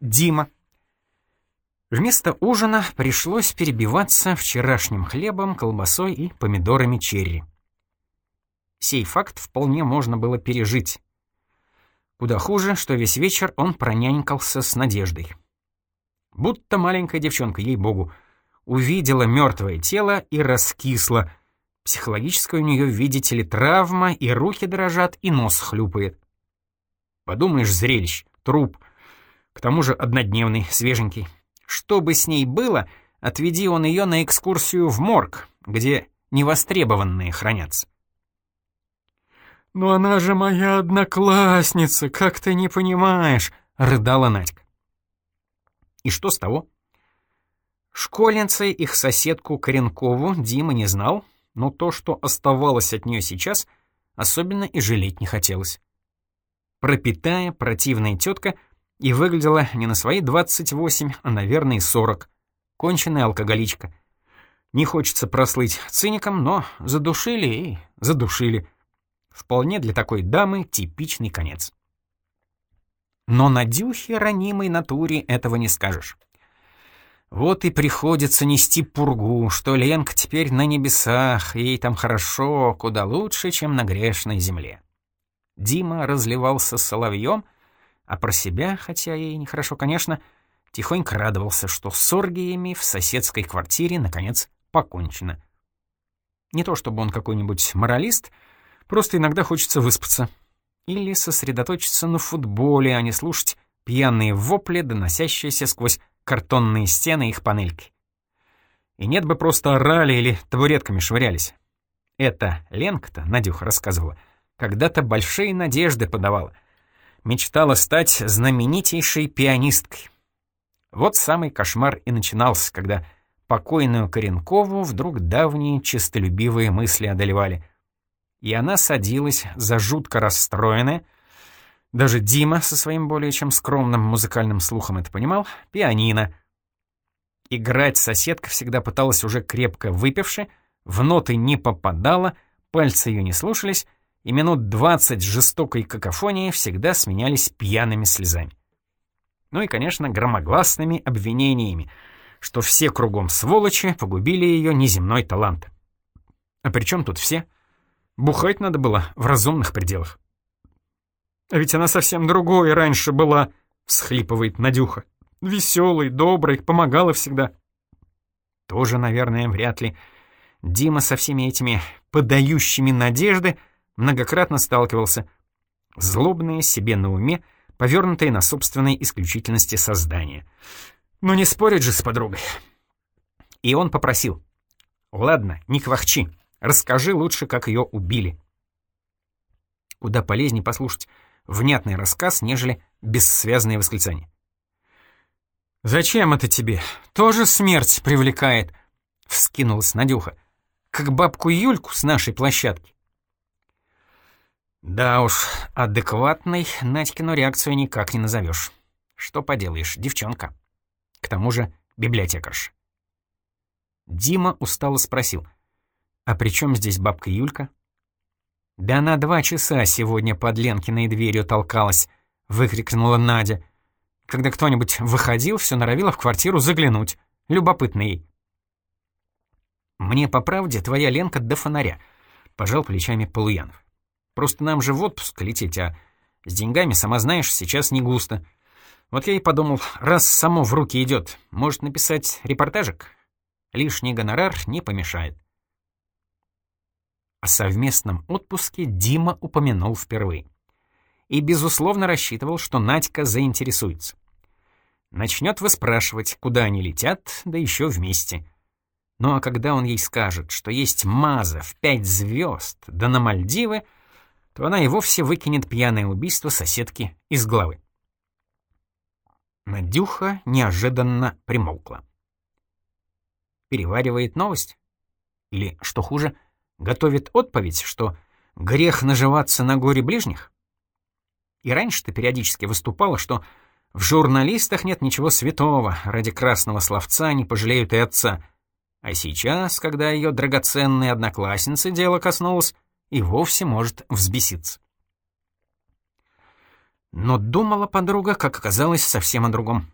Дима. Вместо ужина пришлось перебиваться вчерашним хлебом, колбасой и помидорами черри. Сей факт вполне можно было пережить. Куда хуже, что весь вечер он пронянькался с надеждой. Будто маленькая девчонка, ей-богу, увидела мертвое тело и раскисла. Психологическая у нее, видите ли, травма, и руки дрожат, и нос хлюпает. Подумаешь, зрелищ, труп. К тому же однодневный, свеженький. Что бы с ней было, отведи он ее на экскурсию в морг, где невостребованные хранятся. «Но она же моя одноклассница, как ты не понимаешь?» — рыдала Надька. И что с того? Школьницей их соседку Коренкову Дима не знал, но то, что оставалось от нее сейчас, особенно и жалеть не хотелось. Пропитая, противная тетка и выглядела не на свои 28, а, наверное, 40. Конченая алкоголичка. Не хочется прослыть циником, но задушили и задушили. Вполне для такой дамы типичный конец. Но на Дюхе ранимой натуре этого не скажешь. Вот и приходится нести пургу, что Ленка теперь на небесах, ей там хорошо, куда лучше, чем на грешной земле. Дима разливался соловьем, а про себя, хотя и нехорошо, конечно, тихонько радовался, что с оргиями в соседской квартире, наконец, покончено. Не то чтобы он какой-нибудь моралист, просто иногда хочется выспаться или сосредоточиться на футболе, а не слушать пьяные вопли, доносящиеся сквозь картонные стены их панельки. И нет бы просто орали или табуретками швырялись. Это Ленка-то, Надюха рассказывала, когда-то большие надежды подавала. Мечтала стать знаменитейшей пианисткой. Вот самый кошмар и начинался, когда покойную Коренкову вдруг давние честолюбивые мысли одолевали — и она садилась за жутко расстроенное, даже Дима со своим более чем скромным музыкальным слухом это понимал, пианино. Играть соседка всегда пыталась уже крепко выпивши, в ноты не попадала, пальцы ее не слушались, и минут двадцать жестокой какофонии всегда сменялись пьяными слезами. Ну и, конечно, громогласными обвинениями, что все кругом сволочи погубили ее неземной талант. А при чем тут все? — Бухать надо было в разумных пределах. А ведь она совсем другой раньше была, всхлипывает Надюха. Веселой, доброй, помогала всегда. Тоже, наверное, вряд ли. Дима со всеми этими подающими надежды многократно сталкивался. Злобные себе на уме, повернутые на собственной исключительности создания. Но не спорить же с подругой. И он попросил. «Ладно, не квахчи, Расскажи лучше, как ее убили. Куда полезнее послушать внятный рассказ, нежели бессвязные восклицания. «Зачем это тебе? Тоже смерть привлекает», — вскинулась Надюха. «Как бабку Юльку с нашей площадки». Да уж, адекватной Надькину реакцию никак не назовешь. Что поделаешь, девчонка. К тому же библиотекарш. Дима устало спросил — «А при чем здесь бабка Юлька?» «Да она два часа сегодня под Ленкиной дверью толкалась», — выкрикнула Надя. Когда кто-нибудь выходил, все норовила в квартиру заглянуть. Любопытно ей. «Мне, по правде, твоя Ленка до фонаря», — пожал плечами Полуянов. «Просто нам же в отпуск лететь, а с деньгами, сама знаешь, сейчас не густо. Вот я и подумал, раз само в руки идет, может написать репортажик? Лишний гонорар не помешает». О совместном отпуске Дима упомянул впервые. И, безусловно, рассчитывал, что Надька заинтересуется. Начнет выспрашивать, куда они летят, да еще вместе. Ну а когда он ей скажет, что есть Маза в пять звезд, да на Мальдивы, то она и вовсе выкинет пьяное убийство соседки из главы. Надюха неожиданно примолкла. Переваривает новость? Или, что хуже, — Готовит отповедь, что грех наживаться на горе ближних? И раньше ты периодически выступала, что в журналистах нет ничего святого, ради красного словца не пожалеют и отца. А сейчас, когда ее драгоценной одноклассницы дело коснулось, и вовсе может взбеситься. Но думала подруга, как оказалось, совсем о другом.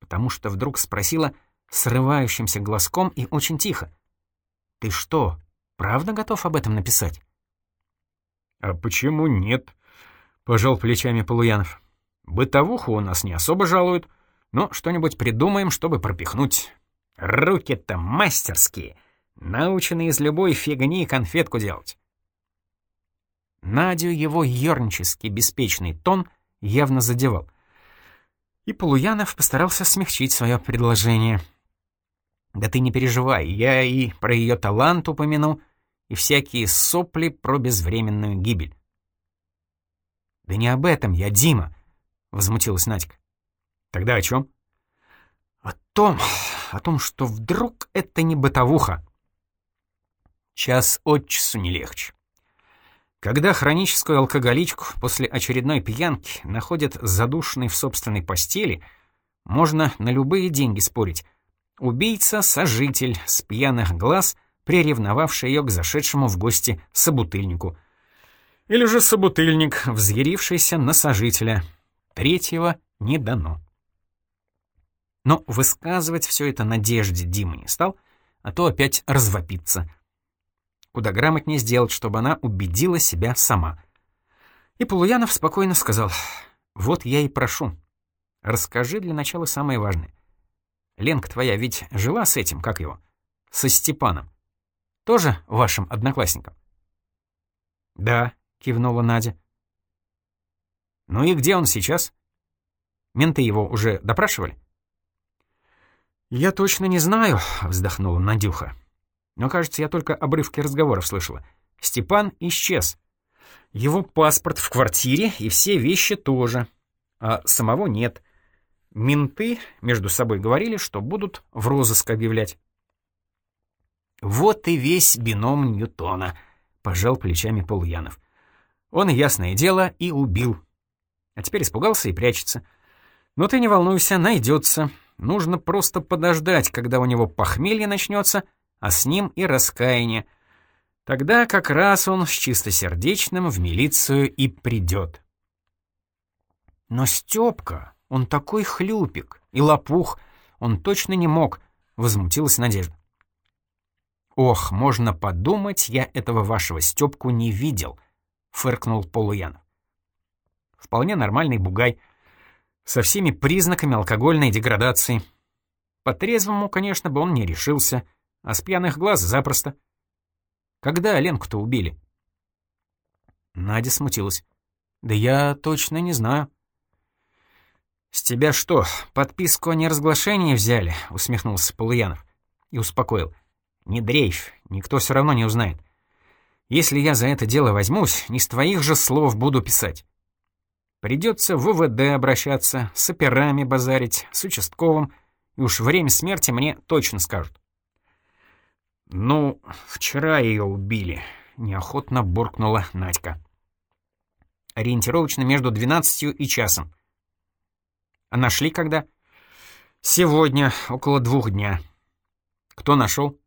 Потому что вдруг спросила срывающимся глазком и очень тихо. «Ты что, правда готов об этом написать?» «А почему нет?» — пожал плечами Полуянов. «Бытовуху у нас не особо жалуют, но что-нибудь придумаем, чтобы пропихнуть. Руки-то мастерские, научены из любой фигни конфетку делать». Надю его ернический беспечный тон явно задевал. И Полуянов постарался смягчить свое предложение. «Да ты не переживай, я и про ее талант упомянул, и всякие сопли про безвременную гибель». «Да не об этом я, Дима», — возмутилась Надька. «Тогда о чем?» «О том, о том, что вдруг это не бытовуха. Час от часу не легче. Когда хроническую алкоголичку после очередной пьянки находят задушенной в собственной постели, можно на любые деньги спорить. Убийца-сожитель с пьяных глаз, приревновавший ее к зашедшему в гости собутыльнику. Или же собутыльник, взъярившийся на сожителя. Третьего не дано. Но высказывать все это Надежде Дима не стал, а то опять развопится — Куда грамотнее сделать, чтобы она убедила себя сама. И Полуянов спокойно сказал, «Вот я и прошу. Расскажи для начала самое важное. Ленка твоя ведь жила с этим, как его? Со Степаном. Тоже вашим одноклассником?» «Да», — кивнула Надя. «Ну и где он сейчас? Менты его уже допрашивали?» «Я точно не знаю», — вздохнула Надюха. Но, кажется, я только обрывки разговоров слышала. Степан исчез. Его паспорт в квартире и все вещи тоже. А самого нет. Менты между собой говорили, что будут в розыск объявлять. «Вот и весь бином Ньютона», — пожал плечами Полуянов. Он, ясное дело, и убил. А теперь испугался и прячется. Но ты не волнуйся, найдется. Нужно просто подождать, когда у него похмелье начнется, а с ним и раскаяние. Тогда как раз он с чистосердечным в милицию и придет. Но Степка, он такой хлюпик и лопух, он точно не мог, возмутилась Надежда. «Ох, можно подумать, я этого вашего Степку не видел», — фыркнул Полуянов. «Вполне нормальный бугай, со всеми признаками алкогольной деградации. По-трезвому, конечно, бы он не решился, а с пьяных глаз запросто. Когда Ленку-то убили? Надя смутилась. Да я точно не знаю. «С тебя что, подписку о неразглашении взяли?» — усмехнулся Полуянов и успокоил. «Не дрейф, никто все равно не узнает. Если я за это дело возьмусь, не с твоих же слов буду писать. Придется в ВВД обращаться, с операми базарить, с участковым, и уж время смерти мне точно скажут. «Ну, вчера ее убили», — неохотно буркнула Надька. «Ориентировочно между двенадцатью и часом». «А нашли когда?» «Сегодня, около двух дня». «Кто нашел?»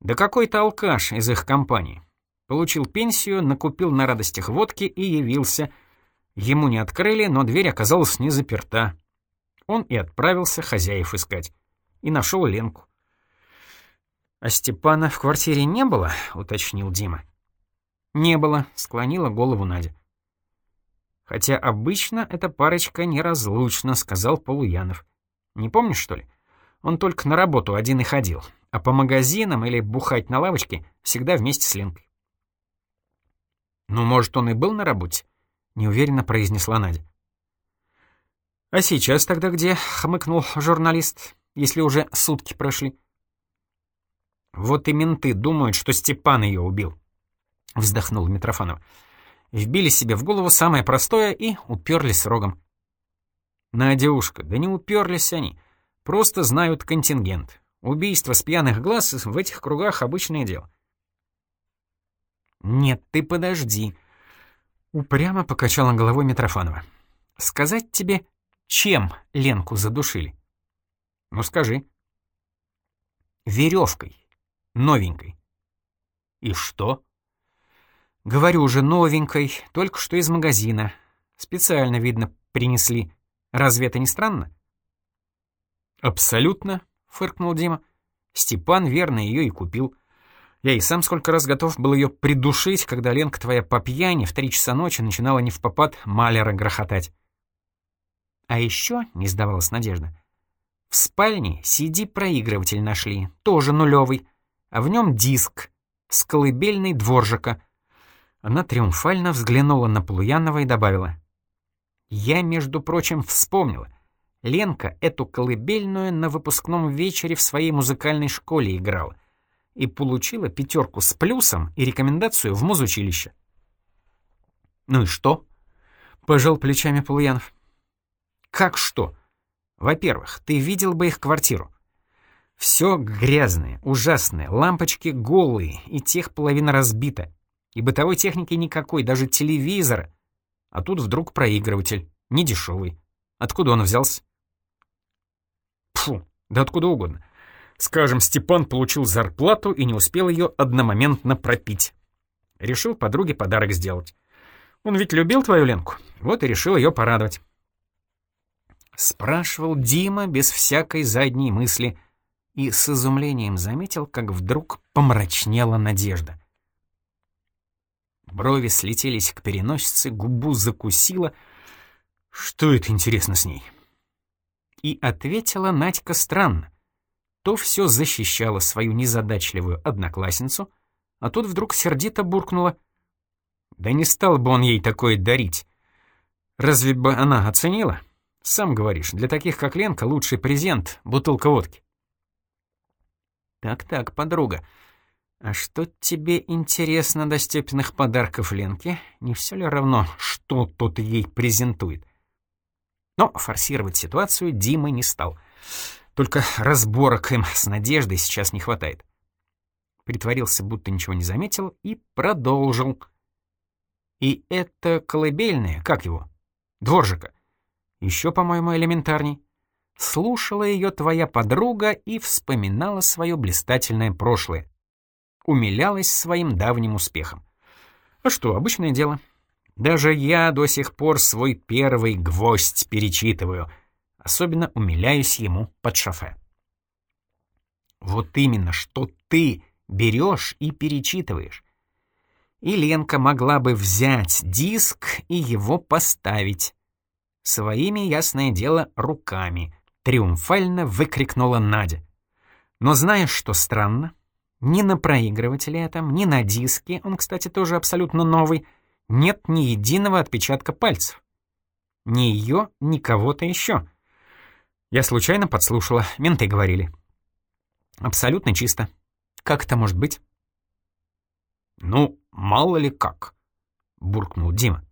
«Да какой-то алкаш из их компании. Получил пенсию, накупил на радостях водки и явился. Ему не открыли, но дверь оказалась не заперта. Он и отправился хозяев искать. И нашел Ленку. «А Степана в квартире не было?» — уточнил Дима. «Не было», — склонила голову Надя. «Хотя обычно эта парочка неразлучна», — сказал Полуянов. «Не помнишь, что ли? Он только на работу один и ходил, а по магазинам или бухать на лавочке всегда вместе с Ленкой». «Ну, может, он и был на работе?» — неуверенно произнесла Надя. «А сейчас тогда где?» — хмыкнул журналист, «если уже сутки прошли». «Вот и менты думают, что Степан ее убил», — вздохнул Митрофанов. Вбили себе в голову самое простое и уперлись рогом. «Надюшка, да не уперлись они. Просто знают контингент. Убийство с пьяных глаз в этих кругах обычное дело». «Нет, ты подожди», — упрямо покачала головой Митрофанова. «Сказать тебе, чем Ленку задушили?» «Ну скажи». «Веревкой новенькой. И что? Говорю же, новенькой, только что из магазина. Специально, видно, принесли. Разве это не странно? «Абсолютно», — фыркнул Дима. «Степан верно ее и купил. Я и сам сколько раз готов был ее придушить, когда Ленка твоя по пьяни в три часа ночи начинала не в попад Малера грохотать». «А еще», — не сдавалась Надежда, — «в спальне CD-проигрыватель нашли, тоже нулевый, а в нем диск с колыбельной дворжика». Она триумфально взглянула на Полуянова и добавила. «Я, между прочим, вспомнила». Ленка эту колыбельную на выпускном вечере в своей музыкальной школе играла и получила пятерку с плюсом и рекомендацию в музучилище. «Ну и что?» — пожал плечами Полуянов. «Как что? Во-первых, ты видел бы их квартиру. Все грязное, ужасное, лампочки голые, и тех половина разбита. И бытовой техники никакой, даже телевизора. А тут вдруг проигрыватель, недешевый. Откуда он взялся? Фу, да откуда угодно. Скажем, Степан получил зарплату и не успел ее одномоментно пропить. Решил подруге подарок сделать. Он ведь любил твою Ленку, вот и решил ее порадовать. Спрашивал Дима без всякой задней мысли и с изумлением заметил, как вдруг помрачнела надежда. Брови слетелись к переносице, губу закусила. Что это интересно с ней? И ответила Надька странно. То все защищала свою незадачливую одноклассницу, а тут вдруг сердито буркнула. Да не стал бы он ей такое дарить. Разве бы она оценила? Сам говоришь, для таких, как Ленка, лучший презент — бутылка водки. Так-так, подруга, а что тебе интересно до Степиных подарков Ленке? Не все ли равно, что тот ей презентует? Но форсировать ситуацию Дима не стал. Только разборок им с Надеждой сейчас не хватает. Притворился, будто ничего не заметил, и продолжил. И это колыбельное, как его? Дворжика. Еще, по-моему, элементарней. Слушала ее твоя подруга и вспоминала свое блистательное прошлое. Умилялась своим давним успехом. А что, обычное дело. Даже я до сих пор свой первый гвоздь перечитываю. Особенно умиляюсь ему под шофе. Вот именно, что ты берешь и перечитываешь. И Ленка могла бы взять диск и его поставить. Своими, ясное дело, руками. Триумфально выкрикнула Надя. Но знаешь, что странно? Ни на проигрывателе этом, ни на диске, он, кстати, тоже абсолютно новый — нет ни единого отпечатка пальцев. Ни ее, ни кого-то еще. Я случайно подслушала, менты говорили. Абсолютно чисто. Как это может быть? Ну, мало ли как, буркнул Дима.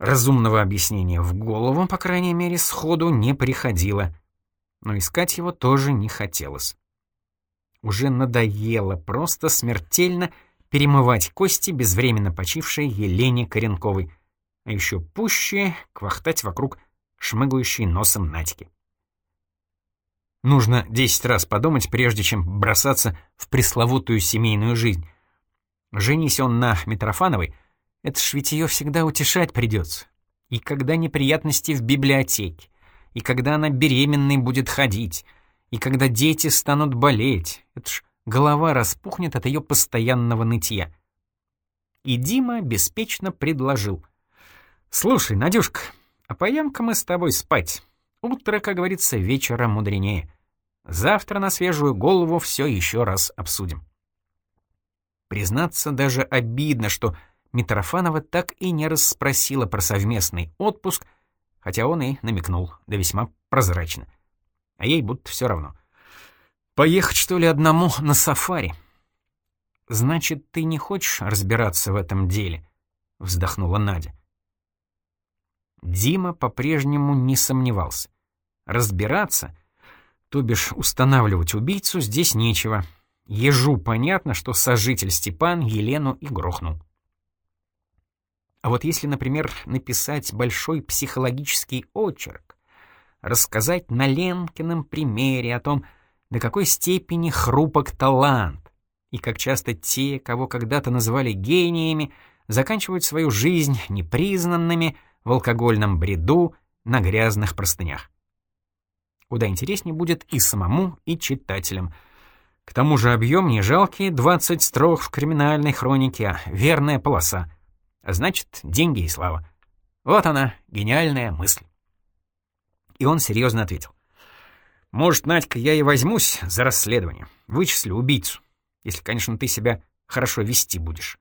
Разумного объяснения в голову, по крайней мере, сходу не приходило, но искать его тоже не хотелось. Уже надоело, просто смертельно перемывать кости безвременно почившей Елене Коренковой, а еще пуще квахтать вокруг шмыгающей носом Надьки. Нужно десять раз подумать, прежде чем бросаться в пресловутую семейную жизнь. Женись он на Митрофановой, это ж ведь ее всегда утешать придется. И когда неприятности в библиотеке, и когда она беременной будет ходить, и когда дети станут болеть, это ж голова распухнет от ее постоянного нытья. И Дима беспечно предложил. «Слушай, Надюшка, а поем-ка мы с тобой спать. Утро, как говорится, вечера мудренее. Завтра на свежую голову все еще раз обсудим». Признаться, даже обидно, что Митрофанова так и не расспросила про совместный отпуск, хотя он и намекнул, да весьма прозрачно. А ей будто все равно. Поехать, что ли, одному на сафари? Значит, ты не хочешь разбираться в этом деле? Вздохнула Надя. Дима по-прежнему не сомневался. Разбираться, то бишь устанавливать убийцу, здесь нечего. Ежу понятно, что сожитель Степан Елену и грохнул. А вот если, например, написать большой психологический очерк, рассказать на Ленкином примере о том, до какой степени хрупок талант, и как часто те, кого когда-то называли гениями, заканчивают свою жизнь непризнанными в алкогольном бреду на грязных простынях. Куда интереснее будет и самому, и читателям. К тому же объем не жалкий, 20 строк в криминальной хронике, а верная полоса. Значит, деньги и слава. Вот она, гениальная мысль. И он серьезно ответил. «Может, Надька, я и возьмусь за расследование. Вычислю убийцу. Если, конечно, ты себя хорошо вести будешь».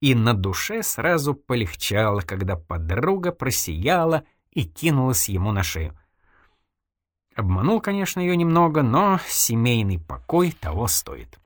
И на душе сразу полегчало, когда подруга просияла и кинулась ему на шею. Обманул, конечно, ее немного, но семейный покой того стоит.